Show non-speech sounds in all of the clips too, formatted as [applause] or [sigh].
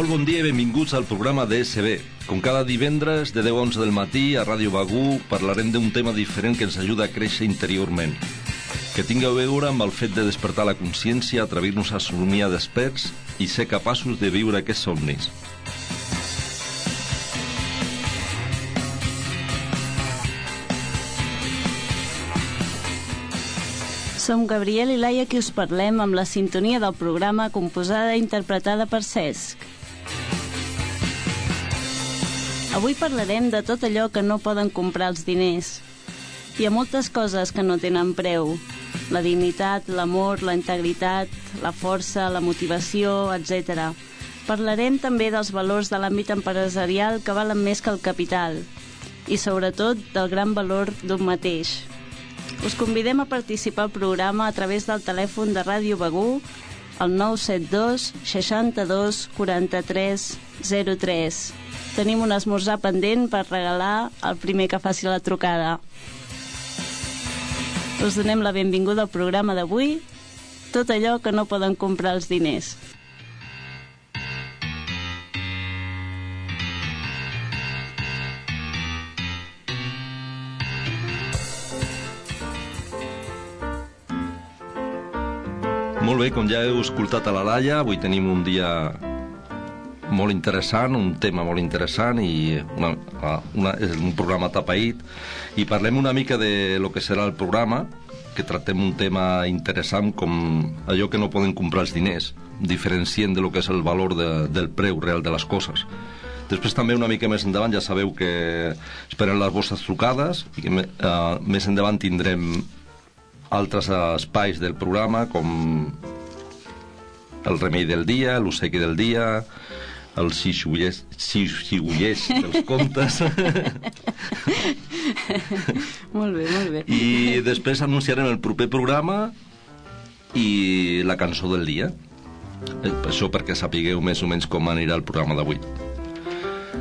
Molt bon dia i benvinguts al programa DSB. Com cada divendres, de 10 a 11 del matí, a Ràdio Bagú, parlarem d'un tema diferent que ens ajuda a créixer interiorment. Que tingui a veure amb el fet de despertar la consciència, atrevir-nos a somiar desperts i ser capaços de viure aquests somnis. Som Gabriel i Laia qui us parlem amb la sintonia del programa composada i interpretada per Cesc. Avui parlarem de tot allò que no poden comprar els diners. Hi ha moltes coses que no tenen preu. La dignitat, l'amor, la integritat, la força, la motivació, etc. Parlarem també dels valors de l'àmbit empresarial que valen més que el capital i sobretot del gran valor d'un mateix. Us convidem a participar al programa a través del telèfon de Ràdio Begú al 972 62 43 03. Tenim un esmorzar pendent per regalar al primer que faci la trucada. Us donem la benvinguda al programa d'avui, tot allò que no poden comprar els diners. Molt bé, com ja heu escoltat a la Laia, avui tenim un dia molt interessant, un tema molt interessant i una, una, és un programa tapaït. I parlem una mica de lo que serà el programa que tractem un tema interessant com allò que no poden comprar els diners diferencient de lo que és el valor de, del preu real de les coses. Després també una mica més endavant ja sabeu que esperen les vostres trucades i que uh, més endavant tindrem altres espais del programa com el remei del dia, l'osequi del dia, el xixullers, xixullers dels [laughs] contes. [laughs] molt bé, molt bé. I després anunciarem el proper programa i la cançó del dia. Eh, això perquè sapigueu més o menys com anirà el programa d'avui.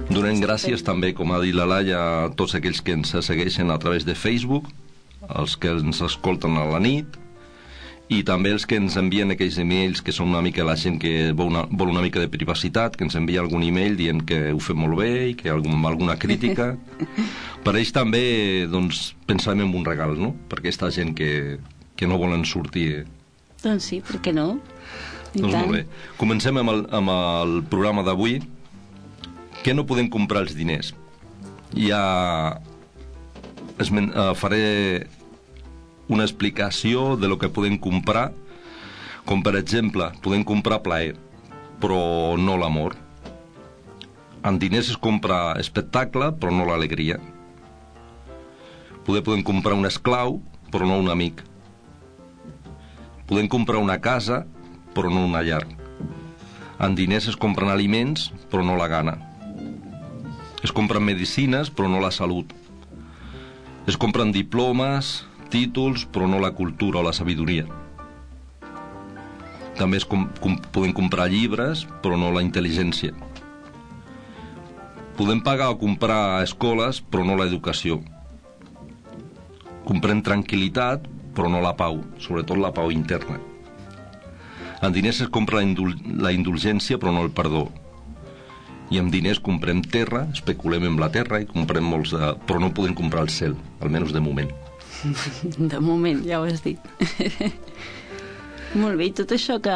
Donem gràcies també, com ha dit la Laia, a tots aquells que ens segueixen a través de Facebook, els que ens escolten a la nit, i també els que ens envien aquells emails que són una mica la gent que vol una, vol una mica de privacitat, que ens envia algun email dient que ho fem molt bé i que algun, alguna crítica. [laughs] per ells també doncs, pensarem en un regal, no? Per aquesta gent que, que no volen sortir. Doncs sí, per què no? I doncs tant. molt bé. Comencem amb el, amb el programa d'avui. Què no podem comprar els diners? Ja esmen, uh, faré una explicació de lo que podem comprar, com per exemple, podem comprar plaer, però no l'amor. Amb diners es compra espectacle, però no l'alegria. Poder podem comprar un esclau, però no un amic. Podem comprar una casa, però no una llar. Amb diners es compren aliments, però no la gana. Es compren medicines, però no la salut. Es compren diplomes, títols, però no la cultura o la sabidoria. També es com, com, podem comprar llibres, però no la intel·ligència. Podem pagar o comprar escoles, però no l'educació. Comprem tranquil·litat, però no la pau, sobretot la pau interna. En diners es compra la, indul la indulgència, però no el perdó. I amb diners comprem terra, especulem amb la terra i comprem molts de... però no podem comprar el cel, almenys de moment. De moment, ja ho has dit. molt bé, i tot això que,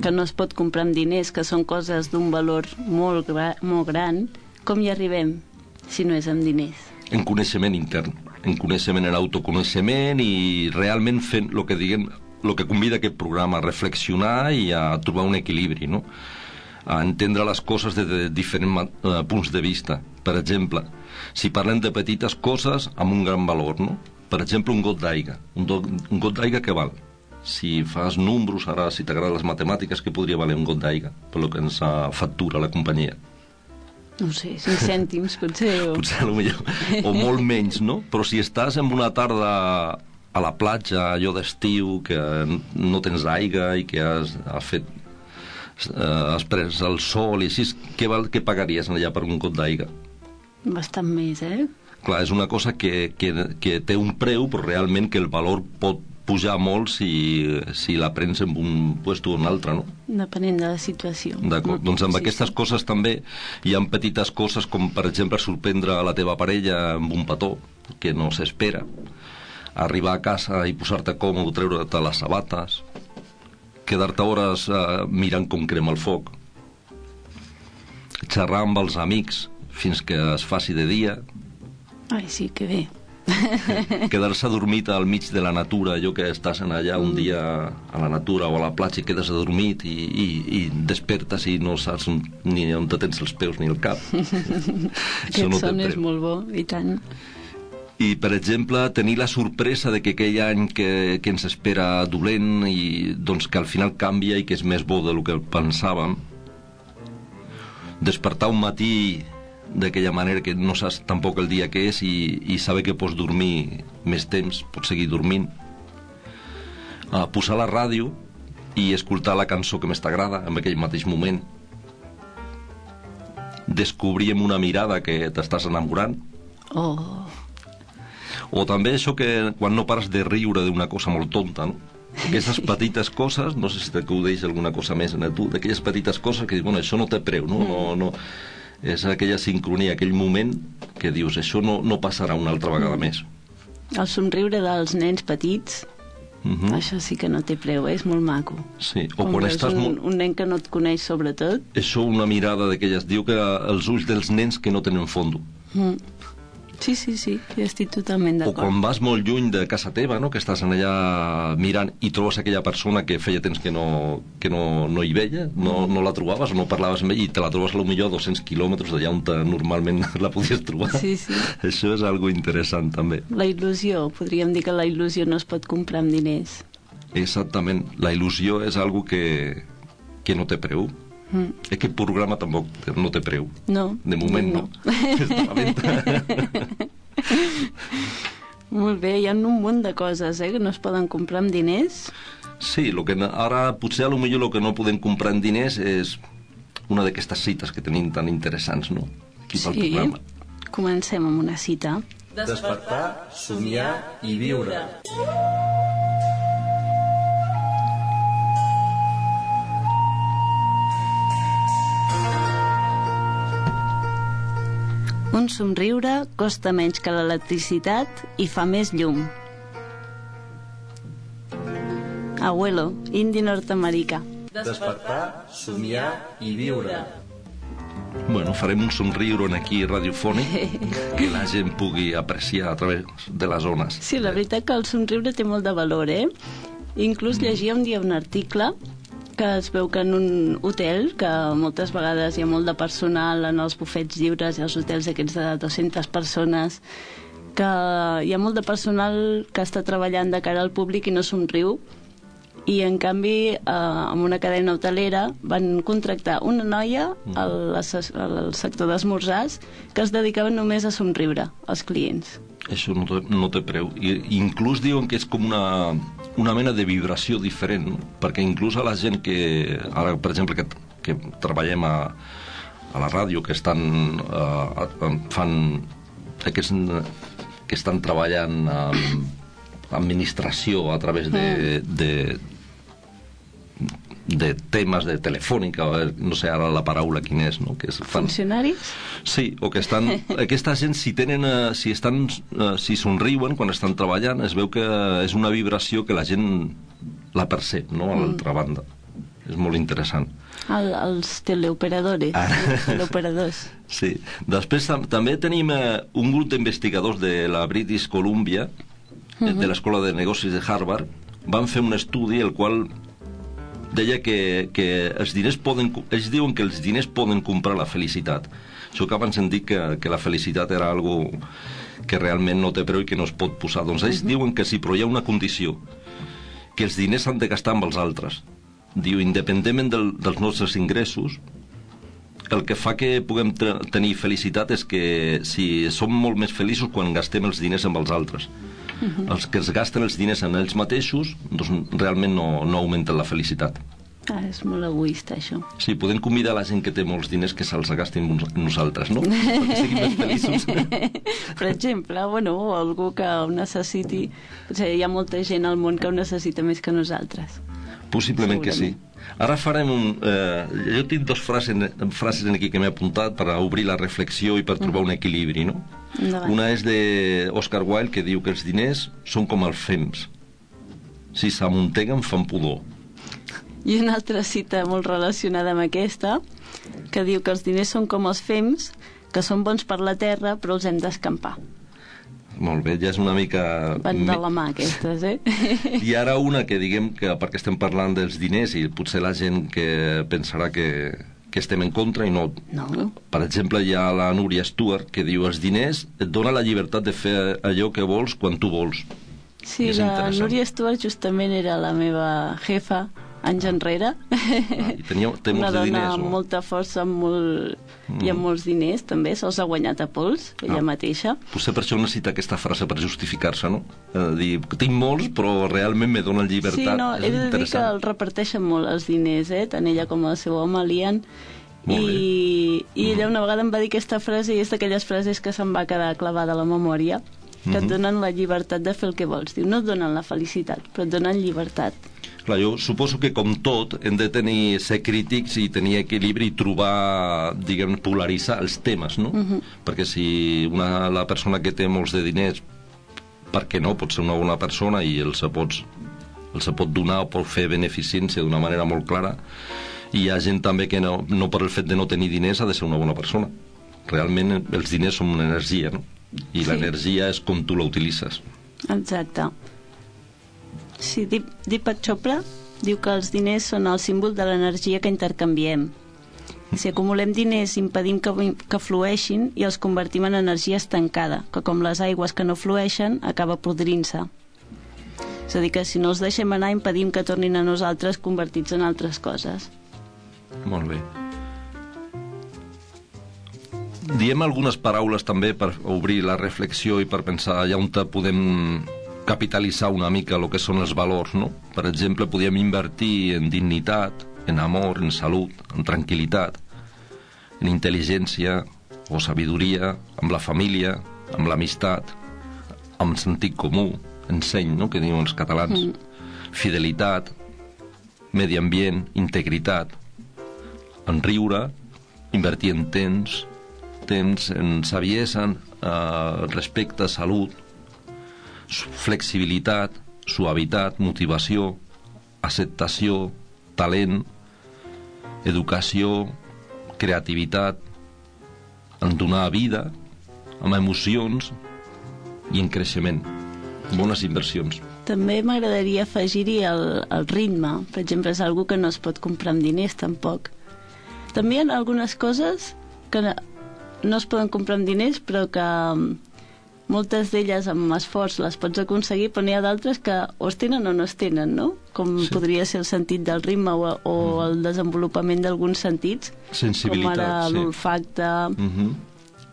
que no es pot comprar amb diners, que són coses d'un valor molt, gra molt gran, com hi arribem si no és amb diners? En coneixement intern, en coneixement, en autoconeixement i realment fent el que diguem el que convida aquest programa a reflexionar i a trobar un equilibri, no? a entendre les coses de, de diferents uh, punts de vista. Per exemple, si parlem de petites coses amb un gran valor, no? Per exemple, un got d'aigua. Un, do, un got d'aigua que val? Si fas números, ara, si t'agraden les matemàtiques, que podria valer un got d'aigua? Per lo que ens factura la companyia. No sé, 5 cèntims, potser. O... Potser, millor. O molt menys, no? Però si estàs en una tarda a la platja, allò d'estiu, que no tens aigua i que has, has fet eh, has pres el sol i així, què, val, què pagaries allà per un got d'aigua? Bastant més, eh? Clar, és una cosa que, que, que té un preu, però realment que el valor pot pujar molt si, si la prens en un puesto o un altre, no? Depenent de la situació. D'acord, doncs amb sí, aquestes sí. coses també hi ha petites coses com, per exemple, sorprendre a la teva parella amb un petó que no s'espera, arribar a casa i posar-te còmode, treure-te les sabates, quedar-te hores eh, mirant com crema el foc, xerrar amb els amics fins que es faci de dia. Ai, sí, que bé. [laughs] Quedar-se adormit al mig de la natura, allò que estàs en allà un mm. dia a la natura o a la platja i quedes adormit i, i, i despertes i no saps ni on te tens els peus ni el cap. [laughs] Aquest no son és molt bo, i tant. I, per exemple, tenir la sorpresa de que aquell any que, que ens espera dolent i doncs que al final canvia i que és més bo del que pensàvem. Despertar un matí d'aquella manera que no saps tampoc el dia que és i, i saber que pots dormir més temps, pots seguir dormint uh, posar la ràdio i escoltar la cançó que més t'agrada en aquell mateix moment descobrir amb una mirada que t'estàs enamorant oh. o també això que quan no pares de riure d'una cosa molt tonta no? aquestes petites coses, no sé si t'acudeix alguna cosa més en tu, d'aquelles petites coses que dius, bueno, això no té preu, no? no, no és aquella sincronia, aquell moment que dius, això no, no passarà una altra vegada mm. més. El somriure dels nens petits, uh mhm. -huh. això sí que no té preu, eh? és molt maco. Sí, o quan, quan estàs... Un, un nen que no et coneix, sobretot. Això, una mirada d'aquelles... Diu que els ulls dels nens que no tenen fondo. Mm. Sí, sí, sí, estic totalment d'acord. O quan vas molt lluny de casa teva, no? que estàs allà mirant i trobes aquella persona que feia temps que no, que no, no hi veia, no, no la trobaves, no parlaves amb ell i te la trobes millor a 200 quilòmetres d'allà on normalment [laughs] la podies trobar. Sí, sí. Això és algo interessant també. La il·lusió, podríem dir que la il·lusió no es pot comprar amb diners. Exactament, la il·lusió és algo que, que no té preu. Mm. Aquest programa tampoc no té preu. No. De moment no. no. [laughs] Molt bé, hi ha un munt de coses eh, que no es poden comprar amb diners. Sí, lo que ara potser a lo millor el que no podem comprar amb diners és una d'aquestes cites que tenim tan interessants, no? Aquí sí, programa. comencem amb una cita. Despertar, somiar i viure. Un somriure costa menys que l'electricitat i fa més llum. Abuelo, indi nord-americà. Despertar, somiar i viure. Bueno, farem un somriure aquí radiofònic [laughs] que la gent pugui apreciar a través de les zones. Sí, la veritat que el somriure té molt de valor, eh? Inclús llegia un dia un article que es veu que en un hotel, que moltes vegades hi ha molt de personal en els bufets lliures i els hotels aquests de 200 persones, que hi ha molt de personal que està treballant de cara al públic i no somriu, i en canvi eh, amb una cadena hotelera van contractar una noia mm. al, al sector d'esmorzars que es dedicava només a somriure als clients això no té, no té preu. I, inclús diuen que és com una, una mena de vibració diferent, perquè inclús a la gent que, ara, per exemple, que, que treballem a, a la ràdio, que estan, uh, fan aquests que estan treballant amb administració a través de, mm. de, de temes de telefònica, no sé ara la paraula quina és, no? Que és, fan... Funcionaris? Sí, o que estan... [laughs] aquesta gent, si tenen... Uh, si estan... Uh, si somriuen quan estan treballant, es veu que és una vibració que la gent la percep, no? A l'altra mm. banda. És molt interessant. El, els teleoperadores. Ara... Els teleoperadors. [laughs] Sí. Després tam també tenim uh, un grup d'investigadors de la British Columbia, uh -huh. de l'Escola de Negocis de Harvard, van fer un estudi el qual deia que, que els diners poden... Ells diuen que els diners poden comprar la felicitat. Això que abans hem dit que, que la felicitat era algo que realment no té preu i que no es pot posar. Doncs ells uh -huh. diuen que sí, però hi ha una condició, que els diners s'han de gastar amb els altres. Diu, independentment del, dels nostres ingressos, el que fa que puguem tenir felicitat és que si som molt més feliços quan gastem els diners amb els altres. Uh -huh. Els que es gasten els diners en ells mateixos doncs realment no, no augmenten la felicitat. Ah, és molt egoista, això. Sí, podem convidar la gent que té molts diners que se'ls gastin nosaltres, no? Perquè siguin més feliços. [laughs] per exemple, bueno, algú que ho necessiti... Potser hi ha molta gent al món que ho necessita més que nosaltres. Possiblement que sí. Ara farem un... Eh, jo tinc dues frases, frases aquí que m'he apuntat per obrir la reflexió i per trobar un equilibri, no? Endavant. Una és d'Oscar Wilde, que diu que els diners són com els fems. Si s'amunteguen, fan pudor. I una altra cita molt relacionada amb aquesta, que diu que els diners són com els fems, que són bons per la terra, però els hem d'escampar. Molt bé, ja és una mica... Van de la mà, aquestes, eh? [laughs] I ara una que diguem que, perquè estem parlant dels diners i potser la gent que pensarà que, que estem en contra i no. No. Per exemple, hi ha la Núria Stuart que diu els diners et dona la llibertat de fer allò que vols quan tu vols. Sí, la Núria Stuart justament era la meva jefa anys enrere. Ah, i tenia, té [laughs] Una molts dona diners, amb o? molta força amb molt... mm. i amb molts diners, també. Se'ls ha guanyat a pols, ella Ah. mateixa. Potser per això necessita aquesta frase per justificar-se, no? Eh, dir, tinc molts, però realment me donen llibertat. Sí, no, és he de dir que el reparteixen molt els diners, eh? Tant ella com el seu home. Molt I, i Mm. ella una vegada em va dir aquesta frase i és d'aquelles frases que se'm va quedar clavada a la memòria que et Mhm. donen la llibertat de fer el que vols. Diu, no et donen la felicitat, però et donen llibertat. Clar, jo suposo que com tot hem de tenir, ser crítics i tenir equilibri i trobar, diguem, polaritzar els temes, no? Mhm. Perquè si una, la persona que té molts de diners, per què no, pot ser una bona persona i els pots, els pot donar o pot fer beneficència d'una manera molt clara, i hi ha gent també que no, no per el fet de no tenir diners ha de ser una bona persona. Realment els diners són una energia, no? I Sí. l'energia és com tu la utilitzes. Exacte. Sí, Deep, Deepak Chopra diu que els diners són el símbol de l'energia que intercanviem. Si acumulem diners impedim que, que flueixin i els convertim en energia estancada, que com les aigües que no flueixen acaba podrint-se. És a dir, que si no els deixem anar impedim que tornin a nosaltres convertits en altres coses. Molt bé. Diem algunes paraules també per obrir la reflexió i per pensar allà on podem capitalitzar una mica el que són els valors, no? Per exemple, podríem invertir en dignitat, en amor, en salut, en tranquil·litat, en intel·ligència o sabidoria, amb la família, amb l'amistat, amb sentit comú, en seny, no?, que diuen els catalans, mm. fidelitat, medi ambient, integritat, en riure, invertir en temps, temps en saviesa, en eh, respecte, salut, flexibilitat, suavitat, motivació, acceptació, talent, educació, creativitat, en donar vida, amb emocions i en creixement. Bones inversions. També m'agradaria afegir-hi el, el ritme. Per exemple, és algú que no es pot comprar amb diners, tampoc. També hi ha algunes coses que no, es poden comprar amb diners, però que moltes d'elles amb esforç les pots aconseguir, però n'hi ha d'altres que o es tenen o no es tenen, no? Com Sí. podria ser el sentit del ritme o, o mm. el desenvolupament d'alguns sentits, com Sensibilitat, ara sí. l'olfacte, Mm -hmm.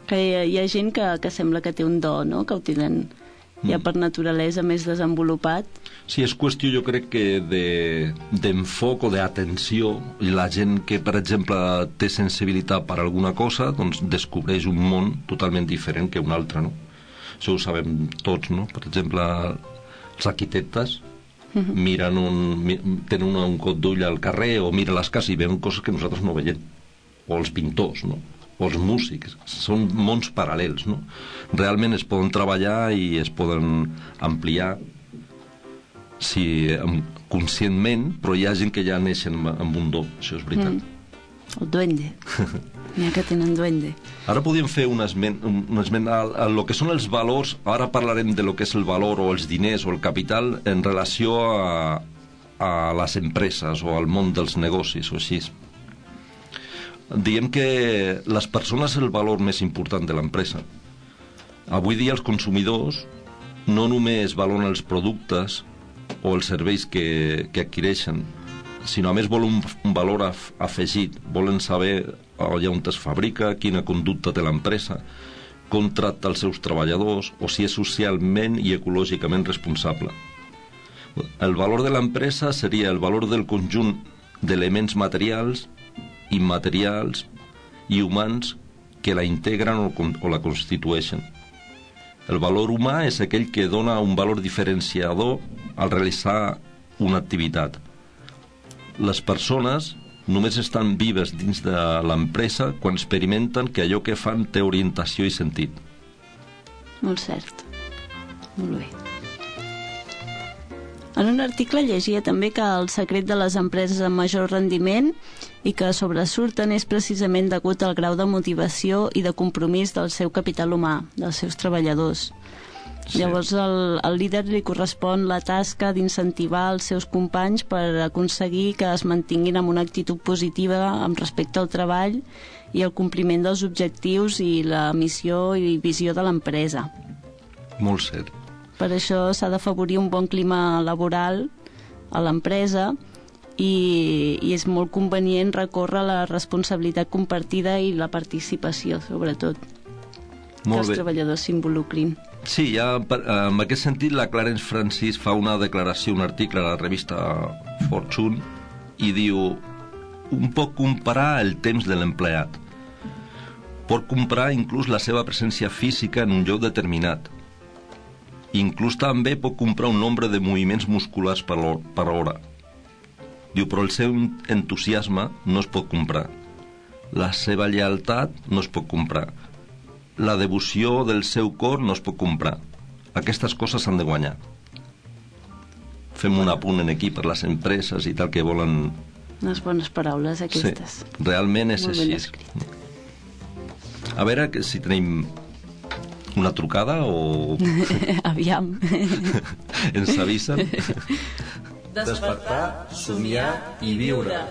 que hi ha, hi ha gent que, que sembla que té un do, no?, que ho tenen ja Mm. per naturalesa més desenvolupat. Sí, és qüestió, jo crec que de- d'enfoc o d'atenció. I La gent que, per exemple, té sensibilitat per alguna cosa, doncs descobreix un món totalment diferent que un altre, no? Això ho sabem tots, no? Per exemple, els arquitectes miren un, tenen un, un cot d'ull al carrer o miren les cases i veuen coses que nosaltres no veiem. O els pintors, no? o els músics. Són mons paral·lels, no? Realment es poden treballar i es poden ampliar si conscientment, però hi ha gent que ja neixen amb, amb un do, això és veritat. Mm. El duende. [laughs] N'hi ha que tenen duende. Ara podríem fer un esment, un esment a, a lo que són els valors, ara parlarem de lo que és el valor o els diners o el capital en relació a, a les empreses o al món dels negocis o així. Diem que les persones és el valor més important de l'empresa. Avui dia els consumidors no només valoren els productes o els serveis que, que adquireixen, sinó a més volen un, un valor af, afegit, volen saber allà on es fabrica, quina conducta té l'empresa, com tracta els seus treballadors o si és socialment i ecològicament responsable. El valor de l'empresa seria el valor del conjunt d'elements materials, immaterials i humans que la integren o, la constitueixen. El valor humà és aquell que dona un valor diferenciador al realitzar una activitat. Les persones només estan vives dins de l'empresa quan experimenten que allò que fan té orientació i sentit. Molt cert. Molt bé. En un article llegia també que el secret de les empreses amb major rendiment i que sobresurten és precisament degut al grau de motivació i de compromís del seu capital humà, dels seus treballadors. Sí. Llavors el, el líder li correspon la tasca d'incentivar els seus companys per aconseguir que es mantinguin amb una actitud positiva amb respecte al treball i el compliment dels objectius i la missió i visió de l'empresa. Molt cert. Per això s'ha d'afavorir un bon clima laboral a l'empresa i, i és molt convenient recórrer la responsabilitat compartida i la participació, sobretot. Molt que els bé. treballadors s'involucrin. Sí, ja en aquest sentit la Clarence Francis fa una declaració, un article a la revista Fortune i diu un pot comparar el temps de l'empleat. Pot comprar inclús la seva presència física en un lloc determinat Inclús també pot comprar un nombre de moviments musculars per, hora. Diu, però el seu entusiasme no es pot comprar. La seva lleialtat no es pot comprar. La devoció del seu cor no es pot comprar. Aquestes coses s'han de guanyar. Fem un apunt en aquí per les empreses i tal que volen... Unes bones paraules, aquestes. Sí, realment és Molt així. A veure si tenim una trucada o... [laughs] Aviam. [laughs] Ens avisen? Despertar, somiar i viure.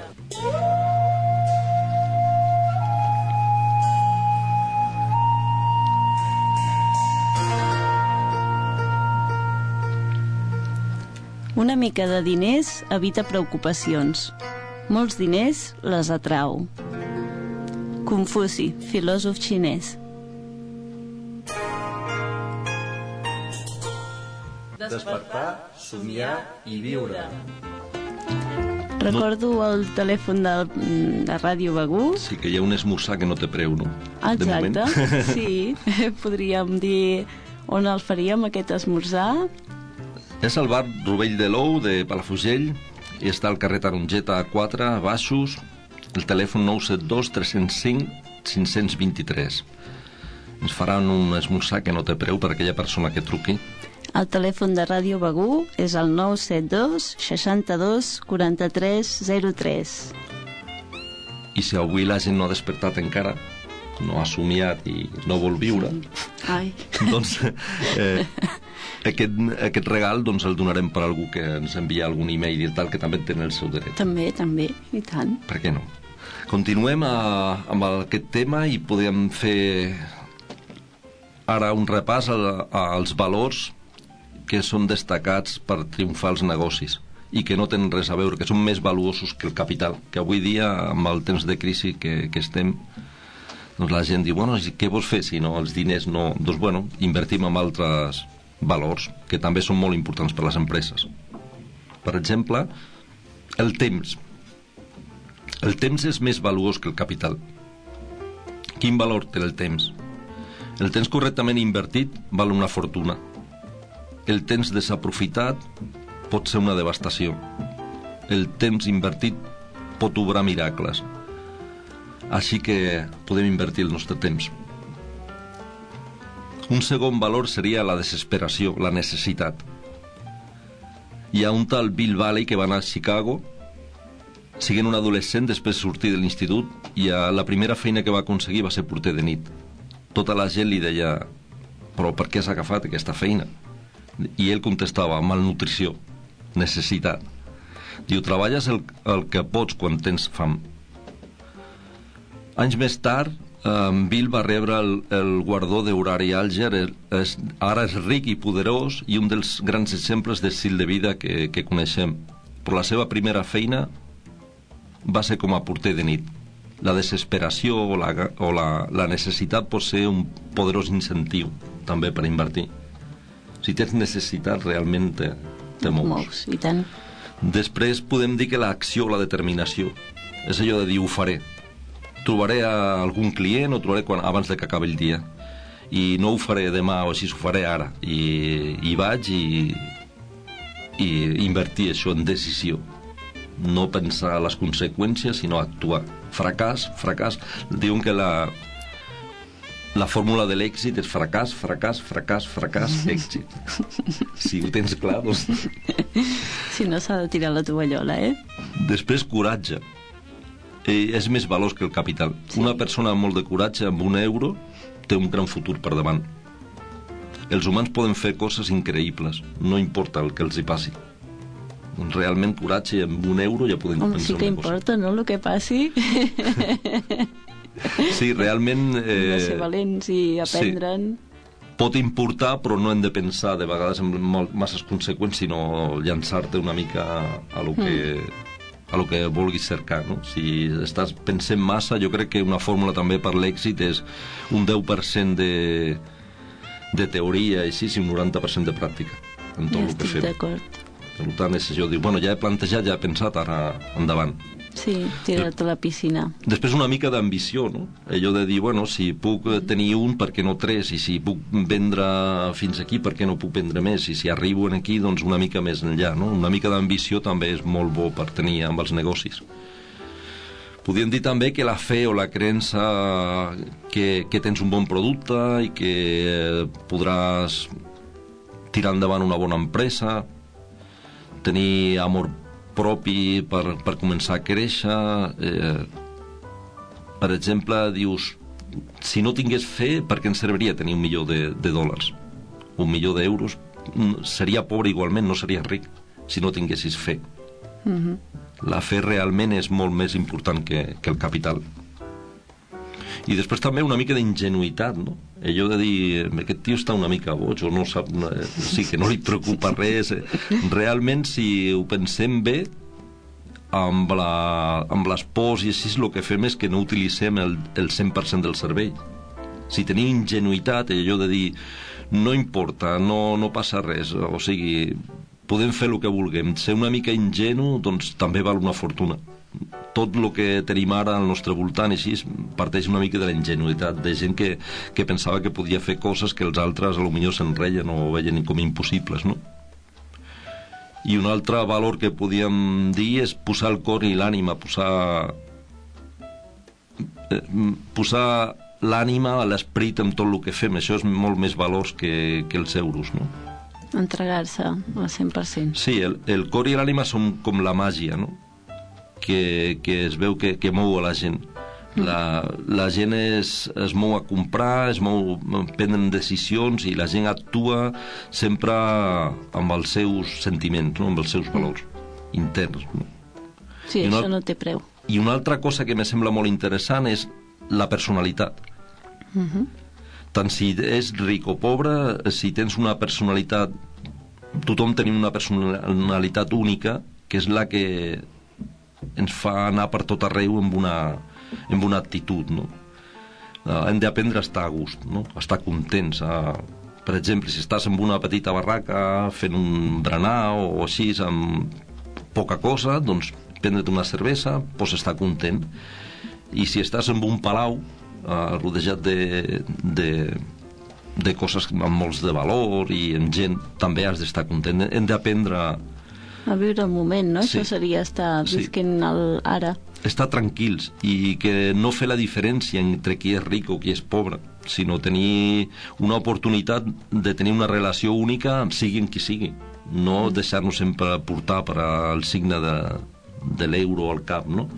Una mica de diners evita preocupacions. Molts diners les atrau. Confuci, filòsof xinès. despertar, somiar i viure. Recordo el telèfon de, de Ràdio Begú. Sí, que hi ha un esmorzar que no té preu, no? Exacte, sí. [laughs] Podríem dir on el faríem, aquest esmorzar. És el bar Rovell de l'Ou, de Palafugell, i està al carrer Tarongeta 4, baixos, el telèfon 972 305 523. Ens faran un esmorzar que no té preu per aquella persona que truqui. El telèfon de Ràdio Begú és el 972 62 43 03. I si avui la gent no ha despertat encara, no ha somiat i no vol viure, Ai. [laughs] doncs eh, aquest, aquest regal doncs, el donarem per algú que ens envia algun e-mail i tal, que també té el seu dret. També, també, i tant. Per què no? Continuem a, amb aquest tema i podem fer ara un repàs als valors que són destacats per triomfar els negocis i que no tenen res a veure, que són més valuosos que el capital, que avui dia, amb el temps de crisi que, que estem, doncs la gent diu, bueno, què vols fer si no els diners no... Doncs bueno, invertim en altres valors que també són molt importants per a les empreses. Per exemple, el temps. El temps és més valuós que el capital. Quin valor té el temps? El temps correctament invertit val una fortuna el temps desaprofitat pot ser una devastació. El temps invertit pot obrar miracles. Així que podem invertir el nostre temps. Un segon valor seria la desesperació, la necessitat. Hi ha un tal Bill Valley que va anar a Chicago siguent un adolescent després de sortir de l'institut i a la primera feina que va aconseguir va ser porter de nit. Tota la gent li deia però per què has agafat aquesta feina? i ell contestava malnutrició, necessitat. Diu, treballes el, el que pots quan tens fam. Anys més tard, en Bill va rebre el, el guardó d'Horari Alger, el, és, ara és ric i poderós i un dels grans exemples d'estil de vida que, que coneixem. Però la seva primera feina va ser com a porter de nit. La desesperació o la, o la, la necessitat pot ser un poderós incentiu també per invertir. Si tens necessitat, realment te, te mous. Mous, i tant. Després podem dir que l'acció o la determinació és allò de dir ho faré. Trobaré a algun client o trobaré quan, abans de que acabi el dia. I no ho faré demà o així, ho faré ara. I, i vaig i, i invertir això en decisió. No pensar les conseqüències, sinó actuar. Fracàs, fracàs. Diuen que la, la fórmula de l'èxit és fracàs, fracàs, fracàs, fracàs, èxit. Si ho tens clar, doncs... [laughs] Si no s'ha de tirar la tovallola, eh? Després, coratge. Eh, és més valós que el capital. Sí. Una persona amb molt de coratge, amb un euro, té un gran futur per davant. Els humans poden fer coses increïbles, no importa el que els hi passi. Realment, coratge amb un euro ja podem Home, pensar sí que una cosa. importa, no?, el que passi. [laughs] Sí, realment... Eh... de ser Eh, valents i aprendre'n. pot importar, però no hem de pensar de vegades en masses conseqüències, sinó llançar-te una mica a lo que, a lo que vulguis cercar. No? Si estàs pensant massa, jo crec que una fórmula també per l'èxit és un 10% de, de teoria i així, i un 90% de pràctica en tot Ja el que estic fem. d'acord. Per tant, és això, diu, bueno, ja he plantejat, ja he pensat, ara endavant. Sí, tira't a la piscina. Després una mica d'ambició, no? Allò de dir, bueno, si puc eh, tenir un, per què no tres? I si puc vendre fins aquí, per què no puc vendre més? I si arribo en aquí, doncs una mica més enllà, no? Una mica d'ambició també és molt bo per tenir amb els negocis. Podríem dir també que la fe o la creença que, que tens un bon producte i que eh, podràs tirar endavant una bona empresa, tenir amor propi per, per començar a créixer. Eh, per exemple, dius, si no tingués fe, per què ens serviria tenir un milió de, de dòlars? Un milió d'euros? Mm, Seria pobre igualment, no seria ric, si no tinguessis fe. Mhm. La fe realment és molt més important que, que el capital. I després també una mica d'ingenuïtat, no? Allò de dir, aquest tio està una mica boig, o no sap... eh, Sí, que no li preocupa res. eh. Realment, si ho pensem bé, amb, la, amb les pors i així, el que fem és que no utilitzem el, el 100% del cervell. Si tenim ingenuïtat, allò de dir, no importa, no, no passa res, o sigui, podem fer el que vulguem. Ser una mica ingenu, doncs també val una fortuna tot el que tenim ara al nostre voltant així parteix una mica de la ingenuïtat de gent que, que pensava que podia fer coses que els altres a lo millor se'n reien o veien com impossibles no? i un altre valor que podíem dir és posar el cor i l'ànima posar eh, posar l'ànima, l'esperit en tot el que fem això és molt més valors que, que els euros no? Entregar-se al 100%. Sí, el, el cor i l'ànima són com la màgia, no? Que, que es veu que, que mou a la gent. La, la gent es, es mou a comprar, es mou, prenen decisions i la gent actua sempre amb els seus sentiments, no? amb els seus valors interns. No? Sí, I una- això no té preu. I una altra cosa que me sembla molt interessant és la personalitat. Tant si és ric o pobre, si tens una personalitat... Tothom tenim una personalitat única, que és la que ens fa anar per tot arreu amb una, amb una actitud, no? Uh, hem d'aprendre a estar a gust, no? a estar contents. A... Per exemple, si estàs en una petita barraca fent un berenar o així, amb poca cosa, doncs prendre't una cervesa, pots estar content. I si estàs en un palau, eh, rodejat de, de, de coses amb molts de valor i amb gent, també has d'estar content. Hem d'aprendre a A viure el moment, no? Sí. Això seria estar Sí. visquent el ara. estar tranquils i que no fer la diferència entre qui és ric o qui és pobre, sinó tenir una oportunitat de tenir una relació única, sigui en qui sigui. No deixar-nos sempre portar per al signe de, de l'euro al cap, no?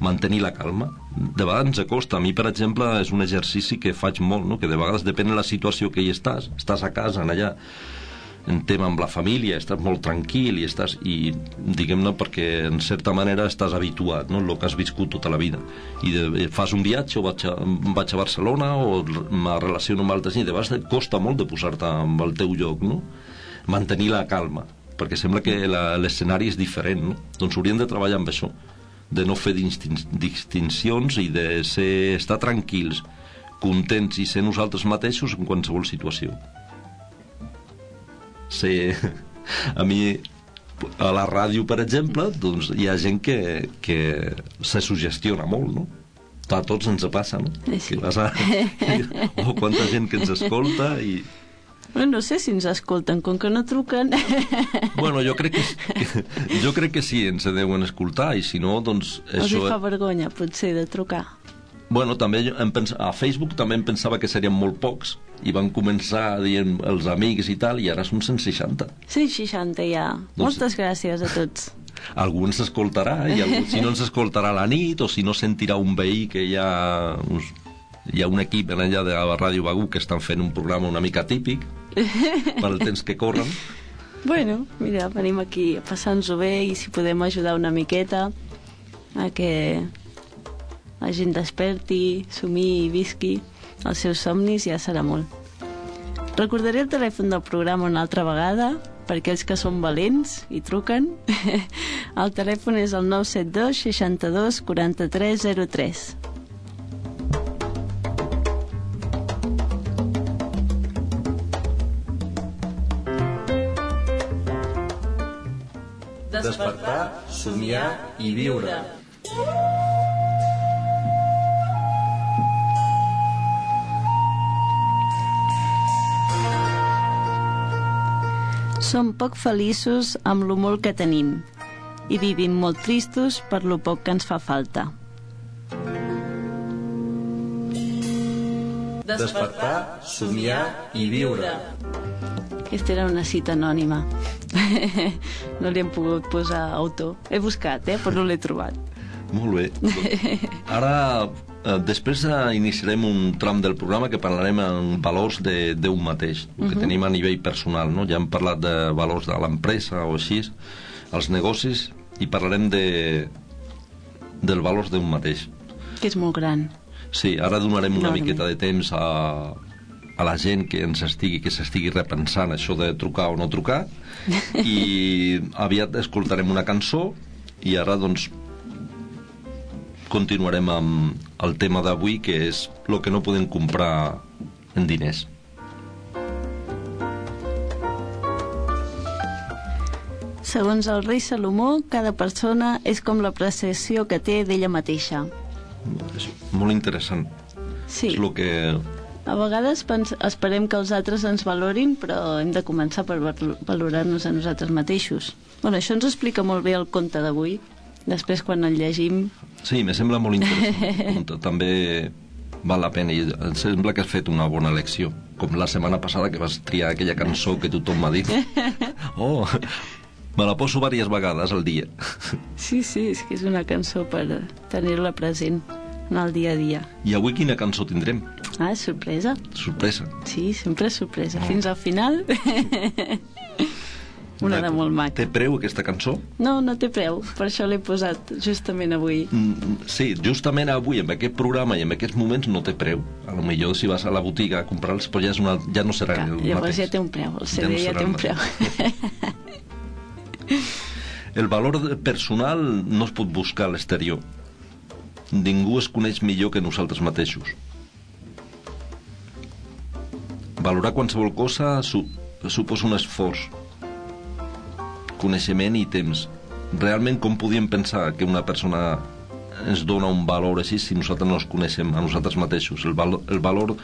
Mantenir la calma. De vegades ens acosta. A mi, per exemple, és un exercici que faig molt, no? Que de vegades depèn de la situació que hi estàs. Estàs a casa, en allà, en tema amb la família, estàs molt tranquil i estàs, i diguem-ne perquè en certa manera estàs habituat, no?, el que has viscut tota la vida. I de, fas un viatge o vaig a, vaig a Barcelona o me relaciono amb altres gent, de vegades costa molt de posar-te amb el teu lloc, no?, mantenir la calma, perquè sembla que l'escenari és diferent, no? Doncs hauríem de treballar amb això, de no fer distin distincions i de ser, estar tranquils, contents i ser nosaltres mateixos en qualsevol situació ser... A mi, a la ràdio, per exemple, doncs hi ha gent que, que se sugestiona molt, no? A tots ens passa, no? Sí. Que vas a... oh, quanta gent que ens escolta i... Bueno, no sé si ens escolten, com que no truquen... [laughs] Bueno, jo crec que, que, jo crec que sí, ens deuen escoltar, i si no, doncs... Els això... hi fa vergonya, potser, de trucar. Bueno, també em pens... a Facebook també em pensava que serien molt pocs i van començar dient els amics i tal i ara són 160. 160 ja. Doncs- Moltes gràcies a tots. Algú ens escoltarà i algú, [laughs] si no ens escoltarà a la nit o si no sentirà un veí que hi ha uns, hi ha un equip en allà de la Ràdio Bagú que estan fent un programa una mica típic [laughs] per el temps que corren Bueno, mira, venim aquí a passar-nos-ho bé i si podem ajudar una miqueta a que la gent desperti, sumi i visqui els seus somnis ja serà molt. Recordaré el telèfon del programa una altra vegada per aquells que són valents i truquen. [laughs] el telèfon és el 972 62 43 03. Despertar, somiar i viure. Som poc feliços amb lo molt que tenim i vivim molt tristos per lo poc que ens fa falta. Despertar, somiar i viure. Aquesta era una cita anònima. [laughs] no li hem pogut posar autor. He buscat, eh, però no l'he trobat. Molt bé. [laughs] Ara, després eh, iniciarem un tram del programa que parlarem en valors de d'un mateix, el que uh -huh. tenim a nivell personal. No? Ja hem parlat de valors de l'empresa o així, els negocis, i parlarem de, del valors d'un mateix. Que és molt gran. Sí, ara donarem una Enorme. miqueta de temps a, a la gent que ens estigui, que s'estigui repensant això de trucar o no trucar [laughs] i aviat escoltarem una cançó i ara doncs continuarem amb el tema d'avui que és el que no podem comprar en diners Segons el rei Salomó, cada persona és com la percepció que té d'ella mateixa. és molt interessant Sí, és el que a vegades esperem que els altres ens valorin, però hem de començar per val- valorar-nos a nosaltres mateixos. Bueno, això ens explica molt bé el conte d'avui. Després, quan el llegim, Sí, me sembla molt interessant. [laughs] També val la pena i em sembla que has fet una bona elecció. Com la setmana passada que vas triar aquella cançó que tothom m'ha dit. [laughs] Oh, me la poso diverses vegades al dia. sí, sí, és que és una cançó per tenir-la present en el dia a dia. I avui quina cançó tindrem? Ah, sorpresa. Sorpresa. Sí, sempre és sorpresa. Fins al final... [laughs] Una de molt maca. Té preu aquesta cançó? No, no té preu, per això l'he posat justament avui. Mm, Sí, justament avui, amb aquest programa i en aquests moments, no té preu. A lo millor si vas a la botiga a comprar-los, però ja, és una, ja no serà Clar, el llavors mateix. ja té un preu, el Ja CD no ja, té un preu. El valor personal no es pot buscar a l'exterior. Ningú es coneix millor que nosaltres mateixos. Valorar qualsevol cosa su suposa un esforç, coneixement i temps. Realment, com podíem pensar que una persona ens dona un valor així si nosaltres no ens coneixem a nosaltres mateixos? El, val el valor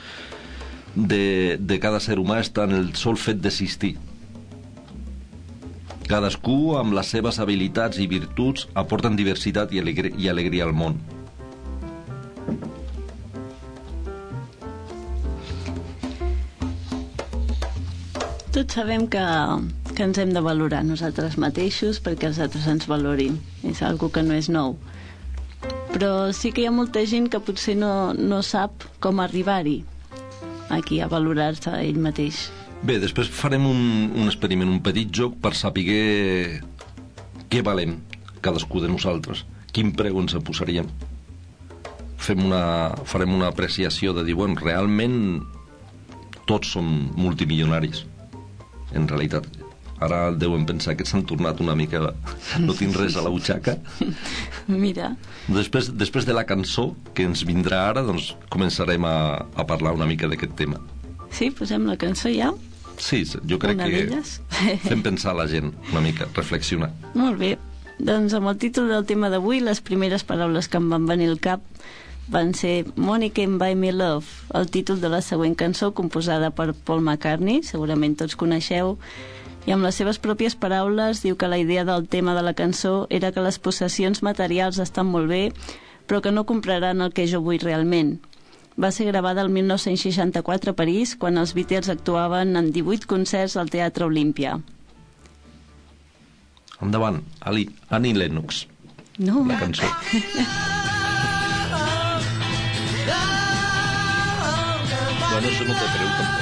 de, de cada ser humà està en el sol fet d'existir. Cadascú, amb les seves habilitats i virtuts, aporten diversitat i, alegria, i alegria al món. Tots sabem que, que ens hem de valorar nosaltres mateixos perquè els altres ens valorin. És algo que no és nou. Però sí que hi ha molta gent que potser no, no sap com arribar-hi aquí a valorar-se ell mateix. Bé, després farem un, un experiment, un petit joc per saber què valem cadascú de nosaltres, quin preu ens posaríem. Fem una, farem una apreciació de dir, bueno, realment tots som multimilionaris, en realitat. Ara deuen pensar que s'han tornat una mica... No tinc res a la butxaca. [laughs] Mira, Després, després de la cançó que ens vindrà ara, doncs començarem a, a parlar una mica d'aquest tema. sí, posem la cançó ja. Sí, jo crec Una que [laughs] fem pensar la gent una mica, reflexionar. Molt bé. Doncs amb el títol del tema d'avui, les primeres paraules que em van venir al cap van ser Monica and Buy Me Love, el títol de la següent cançó composada per Paul McCartney, segurament tots coneixeu, i amb les seves pròpies paraules diu que la idea del tema de la cançó era que les possessions materials estan molt bé, però que no compraran el que jo vull realment. Va ser gravada el 1964 a París, quan els Beatles actuaven en 18 concerts al Teatre Olímpia. Endavant, Ali, Annie Lennox, No, la cançó. [laughs] Bueno, això no té preu tampoc.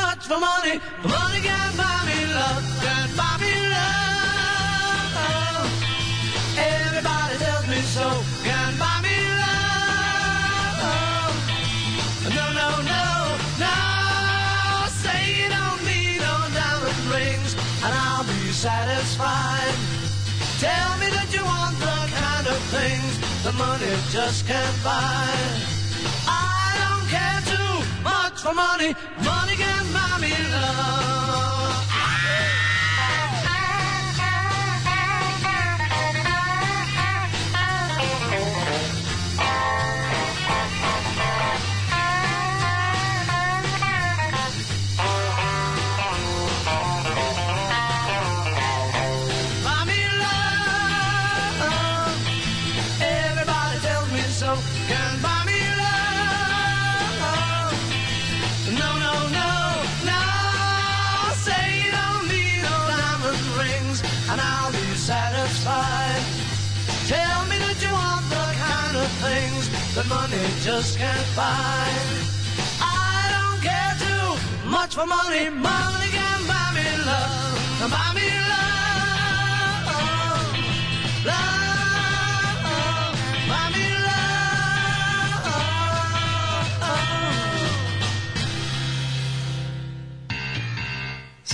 much for money. Money can buy me love, can buy me love. Everybody tells me so, can buy me love. No, no, no, no. Say you don't need no diamond rings, and I'll be satisfied. Tell me that you want the kind of things the money just can't buy. I money. Money can buy me love. Just can't buy. I don't care too much for money. Money can buy me love. Buy me love. Love.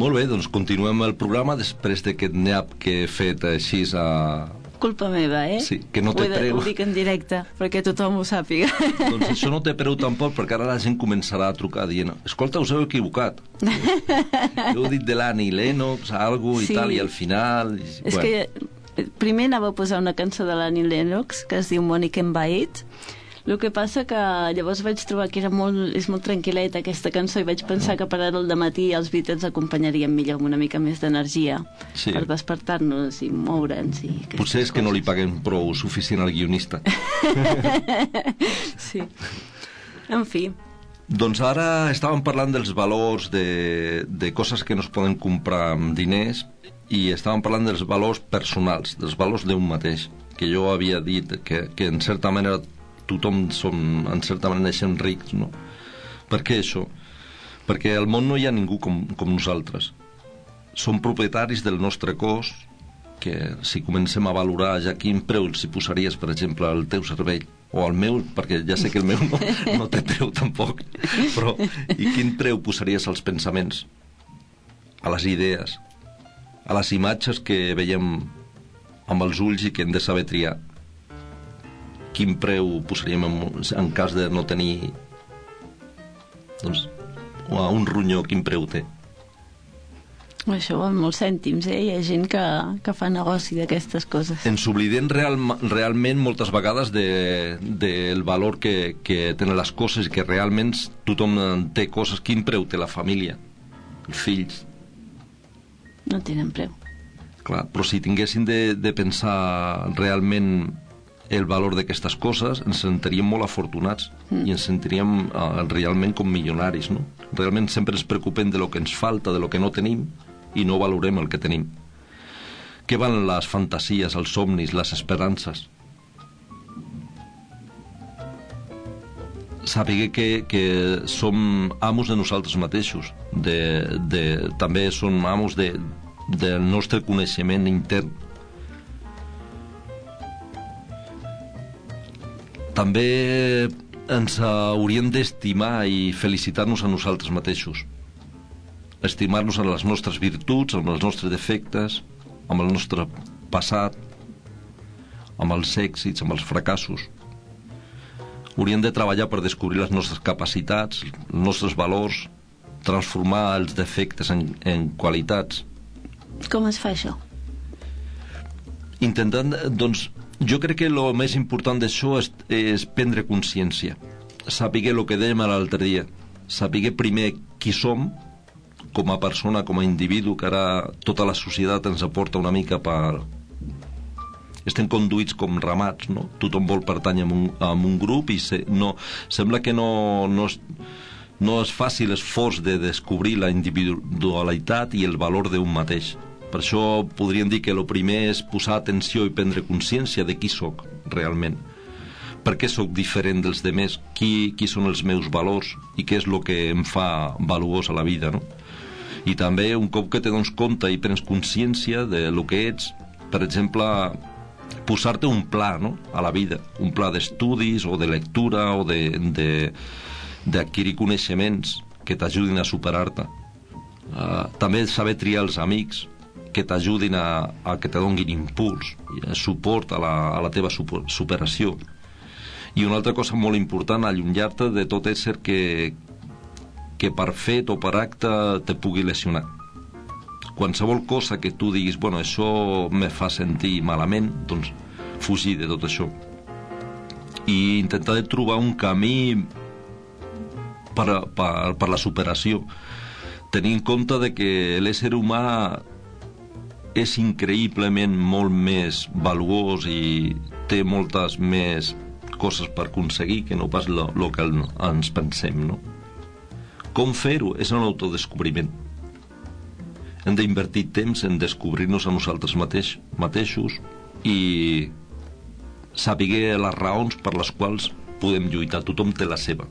Molt bé, doncs continuem el programa després d'aquest nyap que he fet així a... Culpa meva, eh? Sí, que no té preu. ho dic en directe, perquè tothom ho sàpiga. [laughs] Doncs això no té preu tampoc, perquè ara la gent començarà a trucar dient escolta, us heu equivocat. [laughs] heu dit de l'Annie Lennox, algo i Sí. tal, i al final... I, És que eh, primer anava a posar una cançó de l'Annie Lennox que es diu Buy It. El que passa que llavors vaig trobar que era molt, és molt tranquil·leta aquesta cançó i vaig pensar que per ara al matí els Beatles acompanyarien millor amb una mica més d'energia Sí. per despertar-nos i moure'ns i Potser és que no li coses. paguem prou suficient al guionista. [laughs] Sí. En fi, Doncs ara estàvem parlant dels valors de, de coses que no es poden comprar amb diners i estàvem parlant dels valors personals, dels valors d'un mateix, que jo havia dit que, que en certa manera tothom som, en certa manera neixem rics, no? Per què això? Perquè al món no hi ha ningú com, com nosaltres. Som propietaris del nostre cos, que si comencem a valorar ja quin preu hi posaries, per exemple, al teu cervell, o al meu, perquè ja sé que el meu no, no té preu tampoc, però i quin preu posaries als pensaments? a les idees, a les imatges que veiem amb els ulls i que hem de saber triar. Quin preu posaríem en, en cas de no tenir doncs, un ronyó, quin preu té? Això amb molts cèntims, eh? Hi ha gent que, que fa negoci d'aquestes coses. Ens oblidem real, realment moltes vegades del de, de valor que, que tenen les coses i que realment tothom té coses. Quin preu té la família? Els fills? No tenen preu. Clar, però si tinguéssim de, de pensar realment el valor d'aquestes coses, ens sentiríem molt afortunats mm. i ens sentiríem uh, realment com milionaris, no? Realment sempre ens preocupem de lo que ens falta, de lo que no tenim, i no valorem el que tenim. Què van les fantasies, els somnis, les esperances? Saber que, que som amos de nosaltres mateixos, de, de, també som amos de, del nostre coneixement intern. També ens hauríem d'estimar i felicitar-nos a nosaltres mateixos estimar-nos en les nostres virtuts, amb els nostres defectes, amb el nostre passat, amb els èxits, amb els fracassos. Hauríem de treballar per descobrir les nostres capacitats, els nostres valors, transformar els defectes en, en qualitats. Com es fa això? Intentant, doncs, jo crec que el més important d'això és, és prendre consciència. Saber el que dèiem l'altre dia. Saber primer qui som, com a persona, com a individu, que ara tota la societat ens aporta una mica per... Estem conduïts com ramats, no? Tothom vol pertànyer a un, a un grup i se, no, sembla que no, no, és, no és fàcil l'esforç de descobrir la individualitat i el valor d'un mateix. Per això podríem dir que el primer és posar atenció i prendre consciència de qui sóc realment. Per què sóc diferent dels demés? Qui, qui són els meus valors? I què és el que em fa valuós a la vida, no? i també un cop que te dones compte i prens consciència de lo que ets, per exemple, posar-te un pla no? a la vida, un pla d'estudis o de lectura o d'adquirir coneixements que t'ajudin a superar-te. Uh, també saber triar els amics que t'ajudin a, a que te donguin impuls, i suport a la, a la teva super, superació. I una altra cosa molt important, allunyar-te de tot ésser que, que per fet o per acte te pugui lesionar. Qualsevol cosa que tu diguis, bueno, això me fa sentir malament, doncs fugir de tot això. I intentar trobar un camí per, per, per la superació. Tenir en compte de que l'ésser humà és increïblement molt més valuós i té moltes més coses per aconseguir que no pas el que ens pensem, no? Com fer-ho? És un autodescobriment. Hem d'invertir temps en descobrir-nos a nosaltres mateix, mateixos i saber les raons per les quals podem lluitar. Tothom té la seva.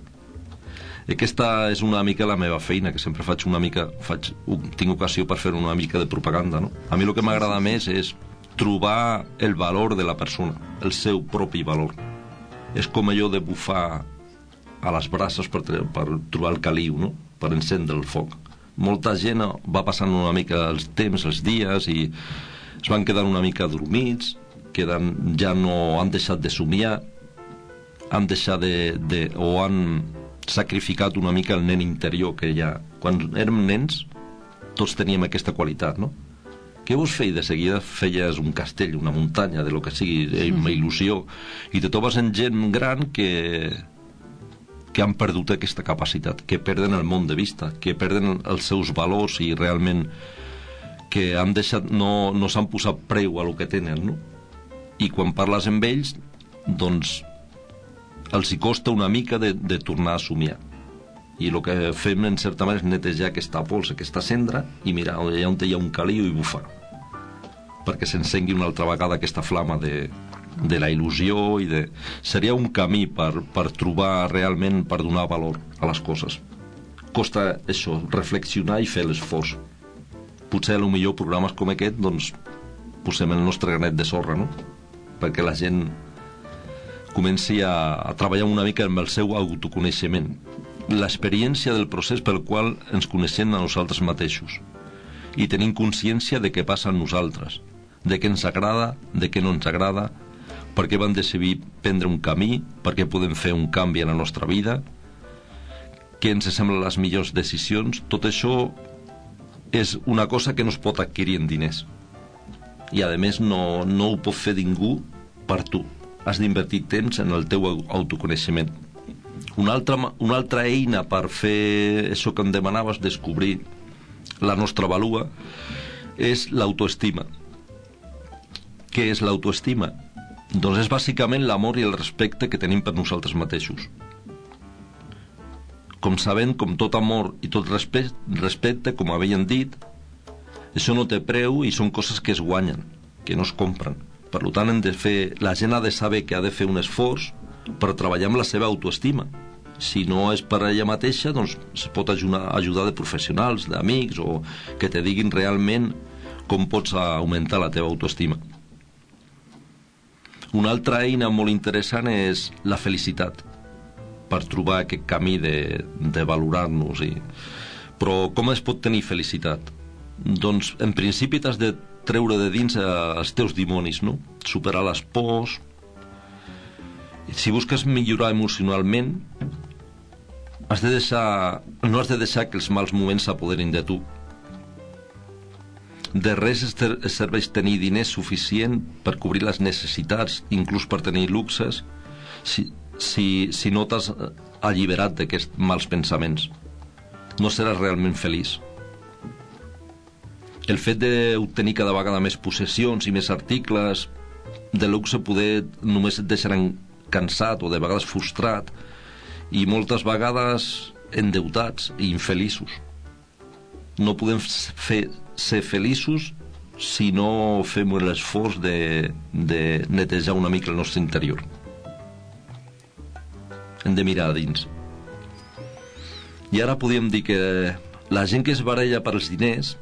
Aquesta és una mica la meva feina, que sempre faig una mica... Faig, tinc ocasió per fer una mica de propaganda, no? A mi el que m'agrada més és trobar el valor de la persona, el seu propi valor. És com allò de bufar a les braces per, per trobar el caliu, no? per encendre el foc. Molta gent va passant una mica els temps, els dies, i es van quedar una mica dormits, queden, ja no han deixat de somiar, han deixat de, de, o han sacrificat una mica el nen interior que ja... Quan érem nens, tots teníem aquesta qualitat, no? Què vos feia? De seguida feies un castell, una muntanya, de lo que sigui, eh, una il·lusió, i te trobes en gent gran que que han perdut aquesta capacitat, que perden el món de vista, que perden els seus valors i realment que han deixat, no, no s'han posat preu a lo que tenen, no? I quan parles amb ells, doncs els hi costa una mica de, de tornar a somiar. I el que fem, en certa manera, és netejar aquesta pols, aquesta cendra, i mirar allà on hi ha un caliu i bufar. Perquè s'encengui una altra vegada aquesta flama de, de la il·lusió i de... Seria un camí per, per trobar realment, per donar valor a les coses. Costa això, reflexionar i fer l'esforç. Potser lo millor programes com aquest, doncs, posem el nostre granet de sorra, no? Perquè la gent comenci a, a treballar una mica amb el seu autoconeixement l'experiència del procés pel qual ens coneixem a nosaltres mateixos i tenim consciència de què passa amb nosaltres, de què ens agrada, de què no ens agrada, per què vam decidir prendre un camí, per què podem fer un canvi en la nostra vida, què ens semblen les millors decisions, tot això és una cosa que no es pot adquirir en diners. I, a més, no, no ho pot fer ningú per tu. Has d'invertir temps en el teu autoconeixement. Una altra, una altra eina per fer això que em demanaves, descobrir la nostra valua, és l'autoestima. Què és l'autoestima? Doncs és bàsicament l'amor i el respecte que tenim per nosaltres mateixos. Com sabem, com tot amor i tot respecte, com havien dit, això no té preu i són coses que es guanyen, que no es compren. Per tant, hem de fer, la gent ha de saber que ha de fer un esforç per treballar amb la seva autoestima. Si no és per ella mateixa, doncs es pot ajudar, ajudar de professionals, d'amics, o que te diguin realment com pots augmentar la teva autoestima. Una altra eina molt interessant és la felicitat per trobar aquest camí de, de valorar-nos i... però com es pot tenir felicitat? doncs en principi t'has de treure de dins eh, els teus dimonis, no? Superar les pors. Si busques millorar emocionalment, has de deixar, no has de deixar que els mals moments s'apoderin de tu. De res serveix tenir diners suficient per cobrir les necessitats, inclús per tenir luxes, si, si, si no t'has alliberat d'aquests mals pensaments. No seràs realment feliç el fet d'obtenir cada vegada més possessions i més articles de luxe poder només et deixaran cansat o de vegades frustrat i moltes vegades endeutats i infeliços. No podem fer, ser feliços si no fem l'esforç de, de netejar una mica el nostre interior. Hem de mirar a dins. I ara podríem dir que la gent que es baralla per els diners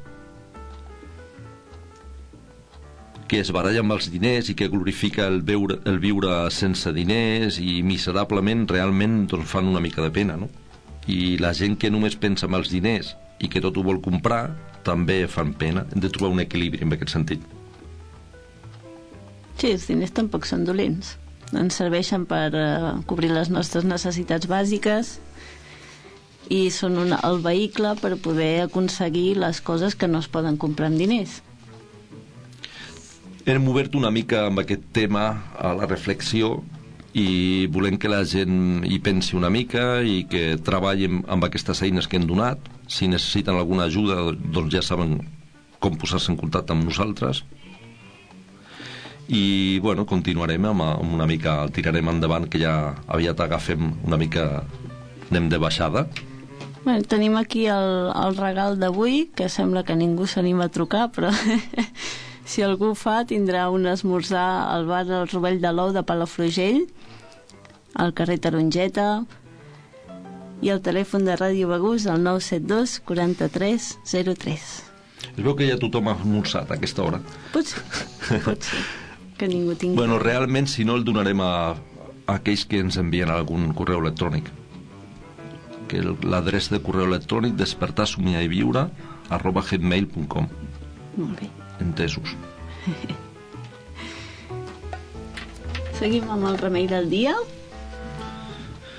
que es baralla amb els diners i que glorifica el, veure, el viure sense diners i miserablement realment doncs, fan una mica de pena, no? I la gent que només pensa en els diners i que tot ho vol comprar també fan pena. Hem de trobar un equilibri en aquest sentit. Sí, els diners tampoc són dolents. Ens serveixen per uh, cobrir les nostres necessitats bàsiques i són una, el vehicle per poder aconseguir les coses que no es poden comprar amb diners hem obert una mica amb aquest tema a la reflexió i volem que la gent hi pensi una mica i que treballin amb aquestes eines que hem donat. Si necessiten alguna ajuda, doncs ja saben com posar-se en contacte amb nosaltres. I, bueno, continuarem amb, amb una mica, el tirarem endavant, que ja aviat agafem una mica, anem de baixada. Bueno, tenim aquí el, el regal d'avui, que sembla que ningú s'anima a trucar, però [laughs] Si algú fa, tindrà un esmorzar al bar del Rovell de l'Ou de Palafrugell, al carrer Tarongeta, i el telèfon de Ràdio Begús al 972 43 03. Es veu que ja tothom ha esmorzat a aquesta hora. Pot ser, pot ser. Que ningú tingui... Bueno, realment, si no, el donarem a, a aquells que ens envien algun correu electrònic. Que l'adreça de correu electrònic despertar, somiar i viure arroba gmail.com Molt bé entesos. Seguim amb el remei del dia.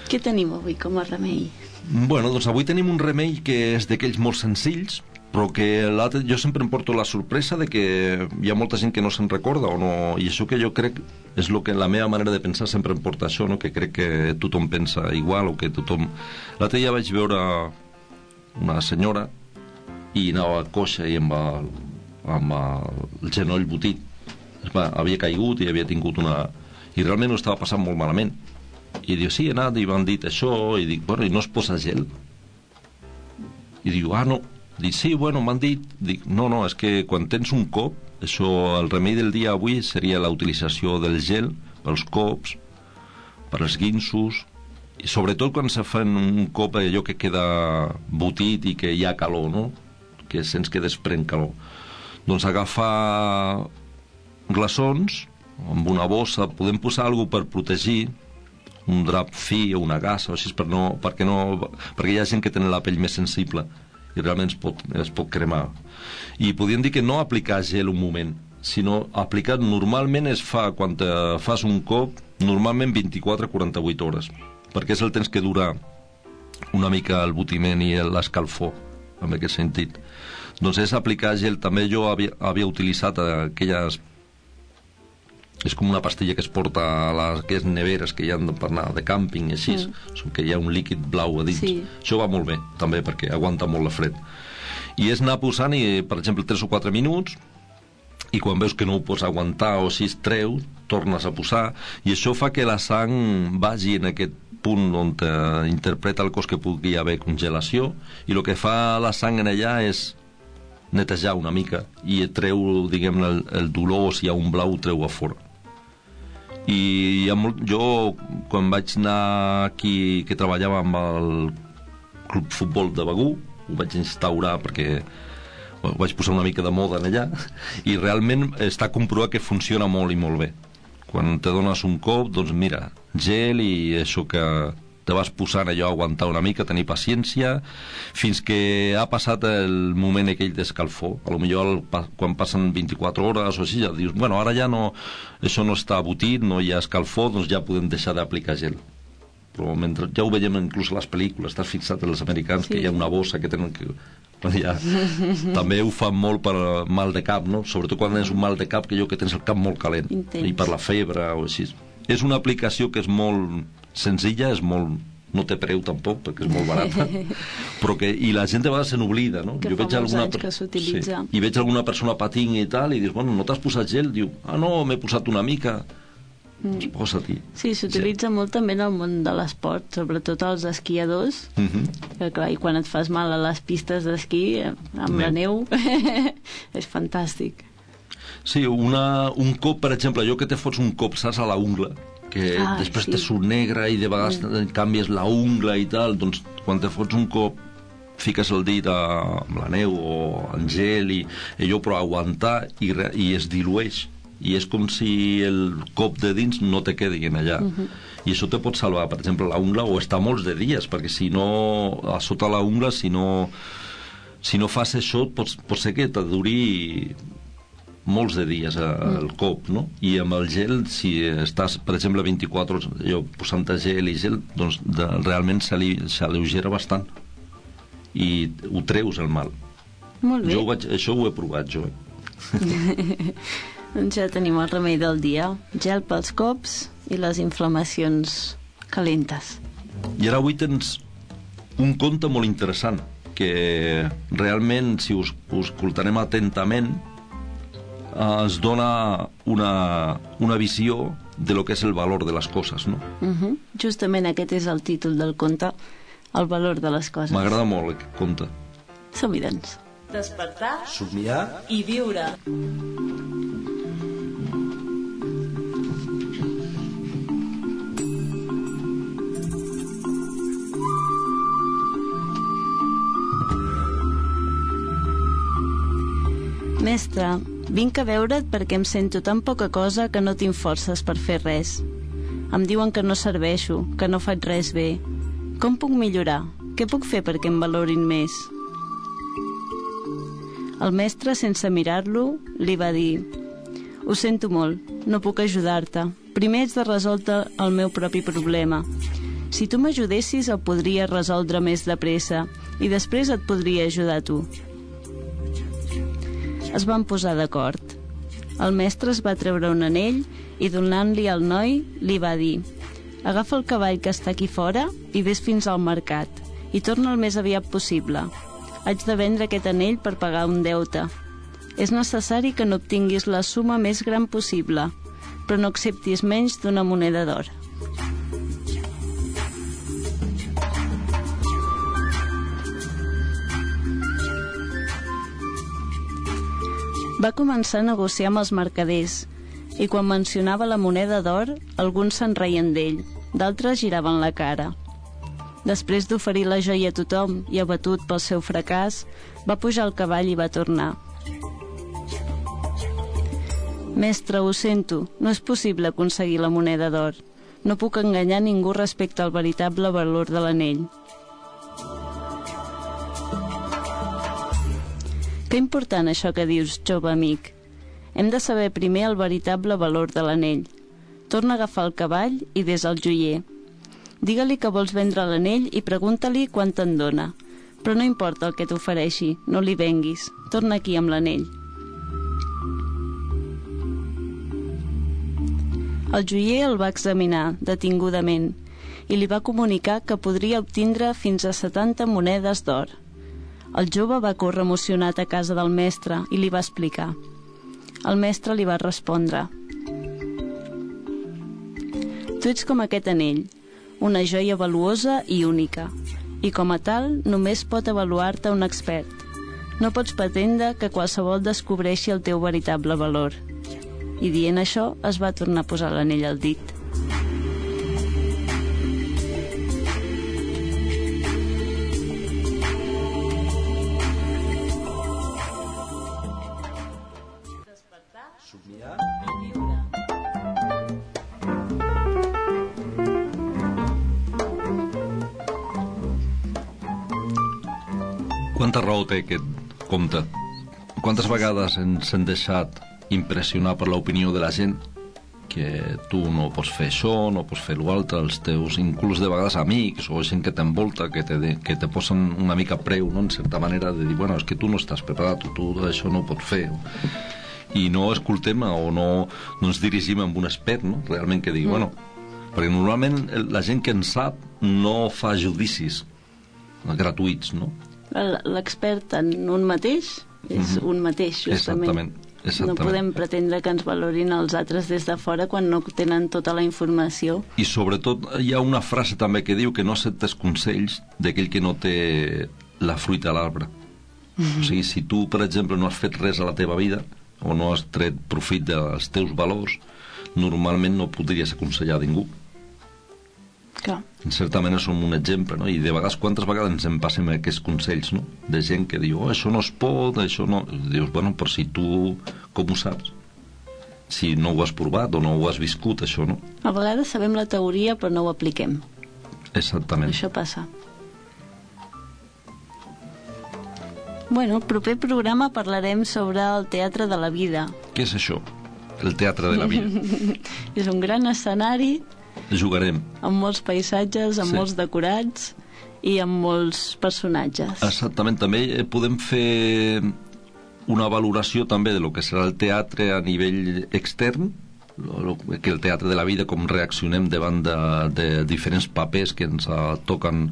Què tenim avui com a remei? Bueno, doncs avui tenim un remei que és d'aquells molt senzills, però que jo sempre em porto la sorpresa de que hi ha molta gent que no se'n recorda o no, i això que jo crec és el que la meva manera de pensar sempre em porta això, no? que crec que tothom pensa igual o que tothom... L'altre dia vaig veure una senyora i anava coixa i amb el, amb el genoll botit. Va, havia caigut i havia tingut una i realment ho estava passant molt malament. I diu, sí, he anat i m'han dit això i dic, bueno, i no es posa gel? I diu, ah, no dic, sí, bueno, m'han dit dic, no, no, és que quan tens un cop això, el remei del dia avui seria la utilització del gel pels cops per als guinsos i sobretot quan se fan un cop allò que queda botit i que hi ha calor, no? que sents que desprèn calor doncs agafar glaçons amb una bossa, podem posar alguna per protegir un drap fi o una gassa o així per no, perquè, no, perquè hi ha gent que té la pell més sensible i realment es pot, es pot cremar. I podríem dir que no aplicar gel un moment, sinó aplicar normalment es fa quan te fas un cop normalment 24-48 hores perquè és el temps que dura una mica el botiment i l'escalfor en aquest sentit doncs és aplicar gel també jo havia, havia utilitzat aquelles és com una pastilla que es porta a les aquestes neveres que hi ha per anar de càmping i així, mm. que hi ha un líquid blau a dins. Sí. Això va molt bé, també, perquè aguanta molt la fred. I és anar posant, i, per exemple, 3 o 4 minuts, i quan veus que no ho pots aguantar o si es treu, tornes a posar, i això fa que la sang vagi en aquest punt on eh, interpreta el cos que pugui haver congelació, i el que fa la sang en allà és netejar una mica i treu, diguem el, el dolor, si hi ha un blau, treu a fora. I hi ha molt, jo quan vaig anar aquí que treballava amb el club futbol de Begú ho vaig instaurar perquè ho vaig posar una mica de moda en allà i realment està comprovat que funciona molt i molt bé. Quan te dones un cop, doncs mira gel i això que te vas posant allò a aguantar una mica, tenir paciència, fins que ha passat el moment aquell d'escalfor. A lo millor el, quan passen 24 hores o així, ja dius, bueno, ara ja no, això no està abotit, no hi ha escalfor, doncs ja podem deixar d'aplicar gel però mentre, ja ho veiem inclús a les pel·lícules estàs fixat en els americans sí. que hi ha una bossa que tenen que ja, [laughs] també ho fan molt per mal de cap no? sobretot quan és un mal de cap que jo que tens el cap molt calent Intens. i per la febre o així és una aplicació que és molt senzilla, és molt no té preu tampoc perquè és molt barata [laughs] però que, i la gent de vegades se n'oblida no? que jo veig alguna que s'utilitza sí, i veig alguna persona patint i tal i dius, bueno, no t'has posat gel? diu, ah no, m'he posat una mica mm. posa-t'hi sí, s'utilitza sí. molt també en el món de l'esport sobretot els esquiadors mhm. -huh. que clar, i quan et fas mal a les pistes d'esquí amb neu. la [laughs] neu és fantàstic Sí, una, un cop, per exemple, jo que te fots un cop, saps, a la ungla, que Ah, després sí. te surt negre i de vegades mm. canvies la ungla i tal, doncs quan te fots un cop fiques el dit a, amb la neu o en gel i allò però aguantar i, re- i es dilueix i és com si el cop de dins no te quedi allà Mhm. i això te pot salvar, per exemple, la ungla o estar molts de dies, perquè si no a sota la ungla, si no si no fas això, pot, pot ser que te duri molts de dies eh, el cop, no? I amb el gel, si estàs, per exemple, 24 hores jo, posant gel i gel, doncs de, realment s'aleugera bastant i ho treus el mal. molt bé, Jo ho vaig, això ho he provat, jo. eh? [laughs] doncs ja tenim el remei del dia gel pels cops i les inflamacions calentes I ara avui tens un conte molt interessant que realment, si us, us escoltarem atentament, eh, ens dona una, una visió de lo que és el valor de les coses, no? uh -huh. justament aquest és el títol del conte el valor de les coses M'agrada molt aquest conte. som-hi doncs Despertar Somiar i viure. Mestre, vinc a veure't perquè em sento tan poca cosa que no tinc forces per fer res. Em diuen que no serveixo, que no faig res bé. Com puc millorar? Què puc fer perquè em valorin més? El mestre, sense mirar-lo, li va dir Ho sento molt, no puc ajudar-te. Primer ets de resoldre el meu propi problema. Si tu m'ajudessis el podria resoldre més de pressa i després et podria ajudar tu es van posar d'acord. El mestre es va treure un anell i donant-li al noi li va dir agafa el cavall que està aquí fora i ves fins al mercat i torna el més aviat possible. Haig de vendre aquest anell per pagar un deute. És necessari que no obtinguis la suma més gran possible, però no acceptis menys d'una moneda d'or. Va començar a negociar amb els mercaders i quan mencionava la moneda d'or, alguns se'n reien d'ell, d'altres giraven la cara. Després d'oferir la joia a tothom i abatut pel seu fracàs, va pujar al cavall i va tornar. Mestre, ho sento, no és possible aconseguir la moneda d'or. No puc enganyar ningú respecte al veritable valor de l'anell. Que important això que dius, jove amic. Hem de saber primer el veritable valor de l'anell. Torna a agafar el cavall i des al joier. Digue-li que vols vendre l'anell i pregunta-li quant te'n dona. Però no importa el que t'ofereixi, no li venguis. Torna aquí amb l'anell. El joier el va examinar, detingudament, i li va comunicar que podria obtindre fins a 70 monedes d'or. El jove va córrer emocionat a casa del mestre i li va explicar. El mestre li va respondre. Tu ets com aquest anell, una joia valuosa i única, i com a tal només pot avaluar-te un expert. No pots pretendre que qualsevol descobreixi el teu veritable valor. I dient això, es va tornar a posar l'anell al dit. Quanta raó té aquest compte? Quantes vegades ens hem deixat impressionar per l'opinió de la gent que tu no pots fer això, no pots fer l'altre, els teus, inclús de vegades amics o gent que t'envolta, que, te, que te posen una mica preu, no? en certa manera, de dir, bueno, és que tu no estàs preparat, tu això no ho pots fer. I no escoltem o no, no ens dirigim amb un expert, no? realment que digui, mm. bueno, perquè normalment la gent que en sap no fa judicis gratuïts, no? L'expert en un mateix és Mhm. un mateix, justament. Exactament, exactament. No podem pretendre que ens valorin els altres des de fora quan no tenen tota la informació. I sobretot hi ha una frase també que diu que no acceptes consells d'aquell que no té la fruita a l'arbre. O sigui, si tu, per exemple, no has fet res a la teva vida o no has tret profit dels teus valors, normalment no podries aconsellar a ningú. Clar. En certa manera som un exemple, no? I de vegades, quantes vegades ens en passem aquests consells, no? De gent que diu, oh, això no es pot, això no... I dius, bueno, però si tu com ho saps? Si no ho has provat o no ho has viscut, això, no? A vegades sabem la teoria però no ho apliquem. Exactament. Això passa. Bueno, el proper programa parlarem sobre el teatre de la vida. Què és això? El teatre de la vida. [laughs] És un gran escenari Jugarem. amb molts paisatges, amb Sí. molts decorats i amb molts personatges. Exactament. També eh, podem fer una valoració també de lo que serà el teatre a nivell extern, que el teatre de la vida, com reaccionem davant de, de diferents papers que ens eh, toquen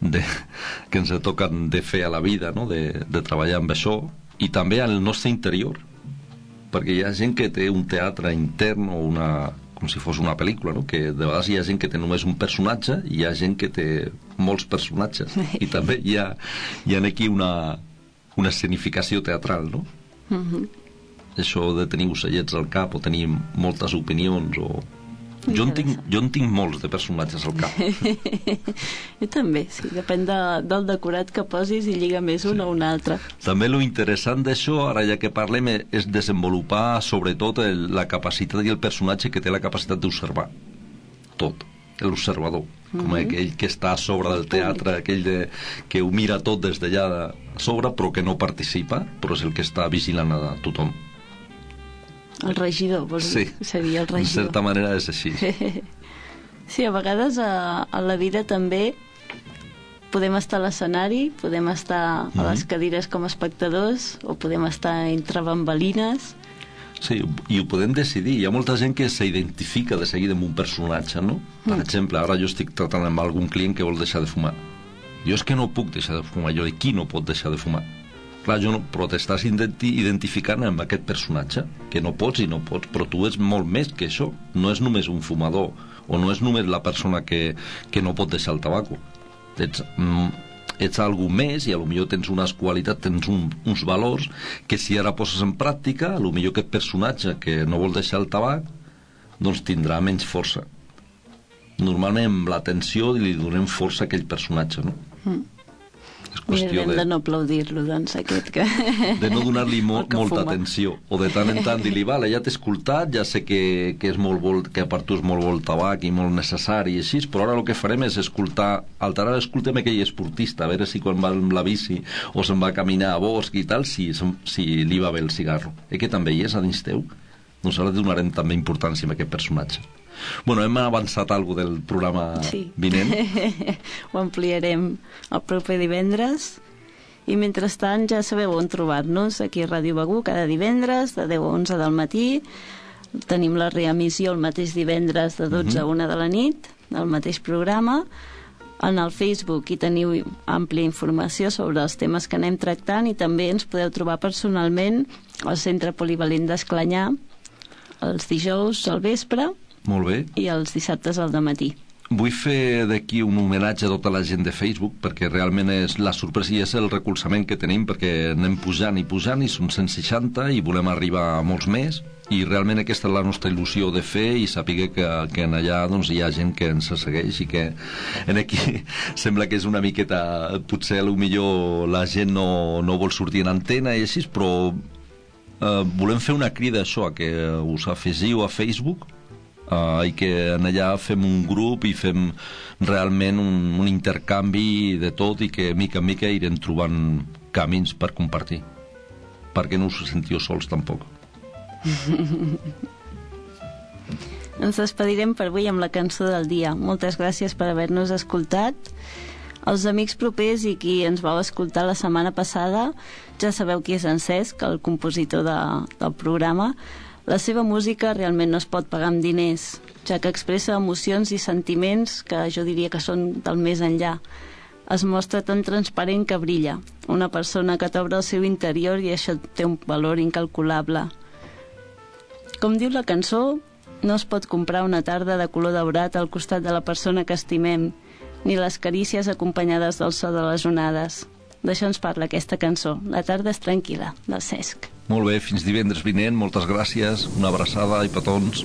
de, [laughs] que ens toquen de fer a la vida, no? de, de treballar amb això, i també al nostre interior, perquè hi ha gent que té un teatre intern o una, com si fos una pel·lícula, no? que de vegades hi ha gent que té només un personatge i hi ha gent que té molts personatges [laughs] i també hi ha, hi ha aquí una, una escenificació teatral, no? Mhm. Això de tenir ocellets al cap o tenir moltes opinions o... Jo en, tinc, jo en tinc molts de personatges al cap. [laughs] Jo també, sí, depèn de, del decorat que posis i lliga més un o un altre. També lo interessant d'això, ara ja que parlem, és desenvolupar sobretot el, la capacitat i el personatge que té la capacitat d'observar tot, l'observador, com aquell que està a sobre del teatre, aquell de, que ho mira tot des d'allà a sobre, però que no participa, però és el que està vigilant a tothom. El regidor, vols Sí, dir? Seria el en regidor. certa manera és així. [laughs] Sí, a vegades a, a la vida també podem estar a l'escenari, podem estar a les cadires com a espectadors o podem estar entre bambalines. Sí, i ho podem decidir. Hi ha molta gent que s'identifica de seguida amb un personatge, no? Per exemple, ara jo estic tratant amb algun client que vol deixar de fumar. Jo és que no puc deixar de fumar. Jo dic, qui no pot deixar de fumar? Clar, jo no, però t'estàs identi identificant amb aquest personatge, que no pots i no pots, però tu ets molt més que això. No és només un fumador, o no és només la persona que, que no pot deixar el tabaco. Ets, mm, ets algú més i a lo millor tens unes qualitats, tens un, uns valors que si ara poses en pràctica, a lo millor aquest personatge que no vol deixar el tabac doncs tindrà menys força. Normalment amb l'atenció li donem força a aquell personatge, no? Mm. Qüestió Mirarem de, de no aplaudir-lo, doncs, aquest que... [laughs] de no donar-li mo molta fuma. atenció o de tant en tant dir-li, vale, ja t'he escoltat ja sé que, que, és molt vol, que per tu és molt vol tabac i molt necessari i així, però ara el que farem és escoltar alterar, escoltem aquell esportista a veure si quan va amb la bici o se'n va a caminar a bosc i tal si, si li va bé el cigarro. Eh que també hi és a dins teu. Ara donarem també importància a aquest personatge Bueno, hem avançat alguna del programa Sí. vinent. [laughs] Ho ampliarem el proper divendres. I mentrestant ja sabeu on trobar-nos, aquí a Ràdio Begú, cada divendres, de 10 a 11 del matí. Tenim la reemissió el mateix divendres de 12 a 1 de la nit, del mateix programa. En el Facebook hi teniu àmplia informació sobre els temes que anem tractant i també ens podeu trobar personalment al Centre Polivalent d'Esclanyà els dijous al vespre Molt bé. i els dissabtes al matí. Vull fer d'aquí un homenatge a tota la gent de Facebook perquè realment és la sorpresa i és el recolzament que tenim perquè anem pujant i pujant i són 160 i volem arribar a molts més i realment aquesta és la nostra il·lusió de fer i saber que, que en allà doncs, hi ha gent que ens segueix i que en aquí [laughs] sembla que és una miqueta potser a lo millor la gent no, no vol sortir en antena i així però eh, volem fer una crida a això a que us afegiu a Facebook uh, i que en allà fem un grup i fem realment un, un intercanvi de tot i que mica en mica irem trobant camins per compartir perquè no us sentiu sols tampoc [laughs] Ens despedirem per avui amb la cançó del dia. Moltes gràcies per haver-nos escoltat. Els amics propers i qui ens vau escoltar la setmana passada ja sabeu qui és en Cesc, el compositor de, del programa. La seva música realment no es pot pagar amb diners, ja que expressa emocions i sentiments que jo diria que són del més enllà. Es mostra tan transparent que brilla. Una persona que t'obre el seu interior i això té un valor incalculable. Com diu la cançó, no es pot comprar una tarda de color daurat al costat de la persona que estimem, ni les carícies acompanyades del so de les onades. D'això ens parla aquesta cançó, La tarda és tranquil·la, del Cesc. molt bé, fins divendres vinent, moltes gràcies una abraçada i petons